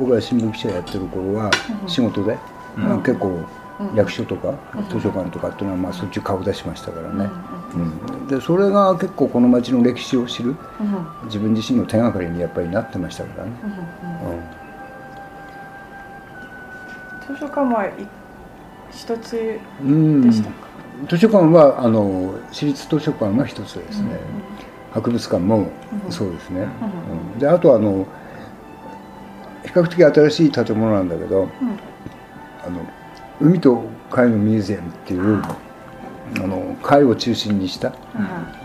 僕が新聞記者やってる頃は仕事で、うん。結構役所とか図書館とかっていうのはまあそっち顔出しましたからね、うんでそれが結構この町の歴史を知る自分自身の手がかりにやっぱりなってましたからね、図書館はい一つうん。でしたか、図書館はあの私立図書館が一つですね、博物館もそうですね、うん。であとはあの比較的新しい建物なんだけど、あの海と貝のミュージアムっていうあの貝を中心にした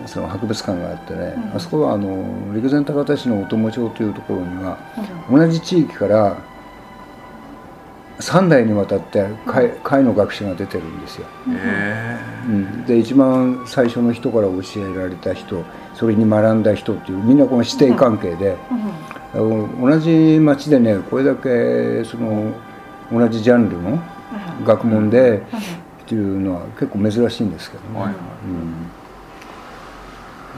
その博物館があってね、あそこはあの陸前高田市のお友町というところには、同じ地域から3代にわたって貝貝の学者が出てるんですよ。えうん、で一番最初の人から教えられた人それに学んだ人っていうみんなこの師弟関係で、同じ町でねこれだけその同じジャンルの学問でっていうのは結構珍しいんですけどね、はい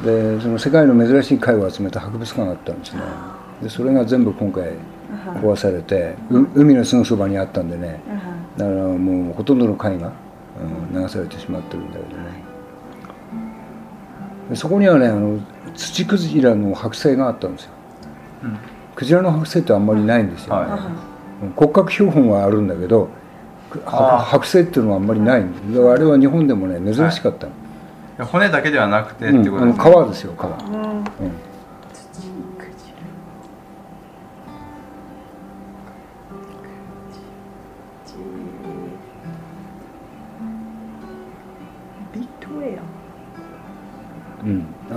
うん、でその世界の珍しい貝を集めた博物館があったんですね。でそれが全部今回壊されて、う海のすぐそばにあったんでね。だからもうほとんどの貝が、うん、流されてしまってるんだけどね。でそこにはねあの土クジラの剥製があったんですよ、うん。クジラの剥製ってあんまりないんですよ、はい。骨格標本はあるんだけど剥製っていうのはあんまりないんだだからあれは日本でもね珍しかったの、ー骨だけではなくてってことですね、皮ですよ皮、うん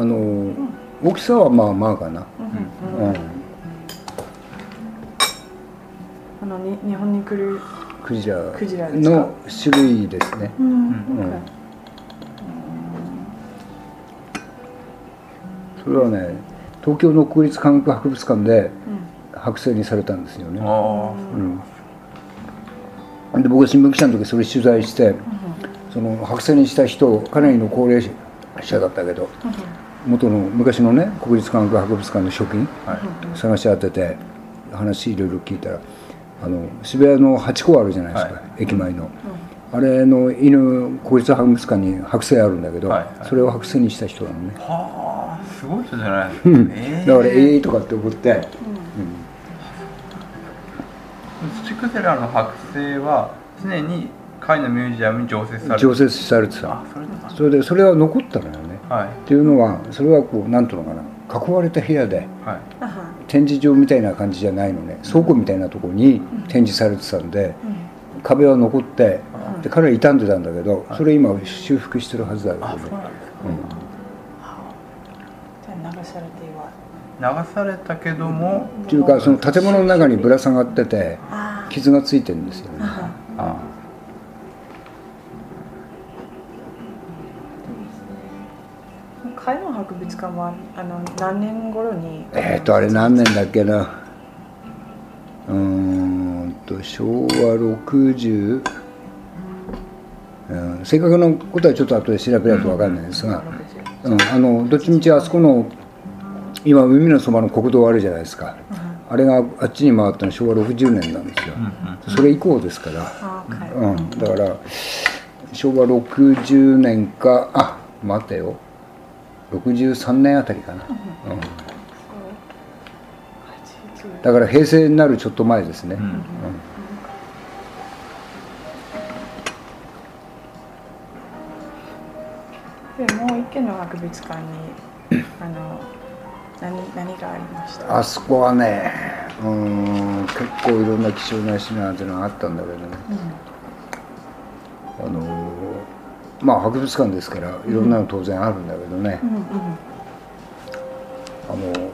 うん、あの大きさはまあまあかな、うんあのに日本に来るクジラの種類ですね、うんうん。それはね東京の国立科学博物館で剥製にされたんですよね、あうん、で僕が新聞記者の時それ取材して、その剥製にした人かなりの高齢者だったけど、元の昔のね国立科学博物館の職員あはい。探し当てて話いろいろ聞いたらあの渋谷のハチ公あるじゃないですか、はい。駅前の、あれの犬国立博物館に剥製あるんだけど、はいはい。それを剥製にした人なのね、はあすごい人じゃないですか、うん。えー。だからええとかって思って、土クジラの剥製は常に貝のミュージアムに常設されて常設されてた。それでそれは残ったのよねはい。っていうのはそれはこうなんていうのかな。囲われた部屋ではい。展示場みたいな感じじゃないのね。倉庫みたいなところに展示されてたんで、壁は残ってでかなり傷んでたんだけどそれ今修復してるはずだけどねうなん流されては。流されたけどもっていうかその建物の中にぶら下がっててあ傷がついてるんですよね。あ貝の博物館はあの何年頃に？えっ、とあれ何年だっけな？うーんと昭和60、うん、正確なことはちょっと後で調べないと分かんないですが、うん、あのどっちみちあそこの今海のそばの国道あるじゃないですか、あれがあっちに回ったの昭和60年なんですよ、それ以降ですから、うん、だから昭和60年かあ待てよ63年あたりかな、うん。だから平成になるちょっと前ですね、うん。うん。でもう一軒の博物館に あの何何がありました？あそこはねうん結構いろんな貴重な品なんていうのがあったんだけどね、あのまあ博物館ですからいろんなの当然あるんだけどね、うん。うんあの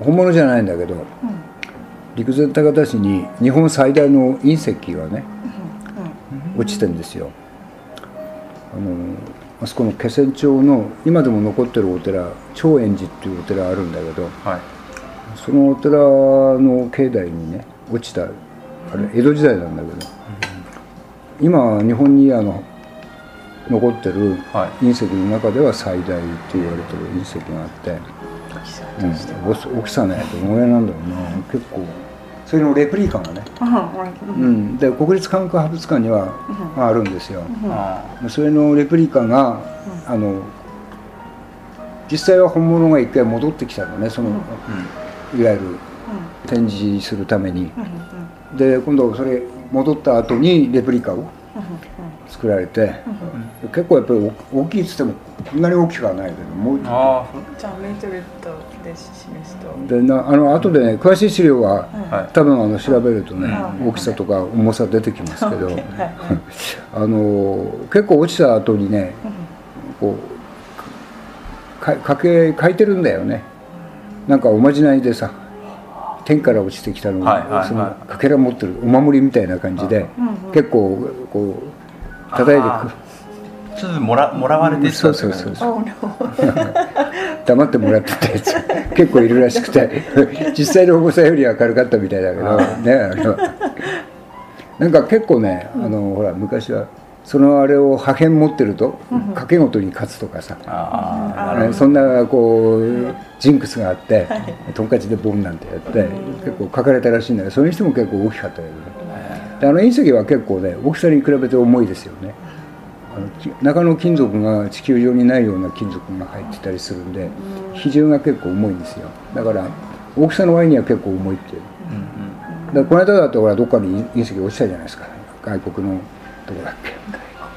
本物じゃないんだけど陸前高田市に日本最大の隕石がね落ちてんですよ。あのあそこの気仙町の今でも残ってるお寺長円寺っていうお寺あるんだけどはい。そのお寺の境内にね落ちたあれ江戸時代なんだけど今日本にあの残ってるはい。隕石の中では最大って言われてる隕石があって、うん、大きさねどのぐらいなんだろうな。結構。それのレプリカがね、うんうん、で国立科学博物館には、あ、あるんですよ、あそれのレプリカが、あの実際は本物が一回戻ってきたのねその、ーうん。いわゆる展示するために。で今度それ戻った後にレプリカをうん作られて、結構やっぱり大大きいっつってもこんなに大きくはないけどもうああそう。じゃあメートルとで示すと。でなあの後でね詳しい資料ははい。多分あの調べるとね、うん。大きさとか重さ出てきますけど、あの結構落ちた後にねこうかかけ書いてるんだよね。なんかおまじないでさ天から落ちてきたのを、はいはいはい。そのかけら持ってるお守りみたいな感じで、結構こう叩いてあー。ちょっともらもらわれてそうそうそうそう。Oh no. 黙ってもらってたやつ。結構いるらしくて。実際の重さよりは軽かったみたいだけど。ねあれはなんか結構ねあのほら昔はそのあれを破片持ってると賭け事に勝つとかさ、ああなるほねそんなこうジンクスがあってトンカチでボンなんてやって結構書かれたらしいんだけどそれにしても結構大きかったけどねであの隕石は結構ね大きさに比べて重いですよね。あのき中の金属が地球上にないような金属が入ってたりするんで比重が結構重いんですよ。だから大きさの割には結構重いっていう。どうんうん。でこの間だとほらどっかに隕石落ちたじゃないですか。外国のどこだっけ？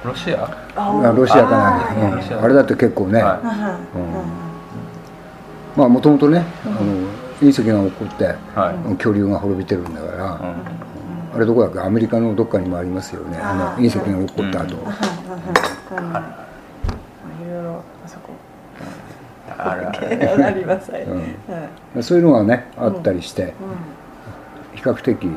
ロシア？あロシアかな。あうん。あれだって結構ね、はまあもともとねあの隕石が起こってはい。恐竜が滅びてるんだから、うん。あれどこだっけ？アメリカのどっかにもありますよね。あの隕石が起こった後、うん。い。ろいろあそこ。あ りますはいうん。はい。そういうのがねあったりして、うん。比較的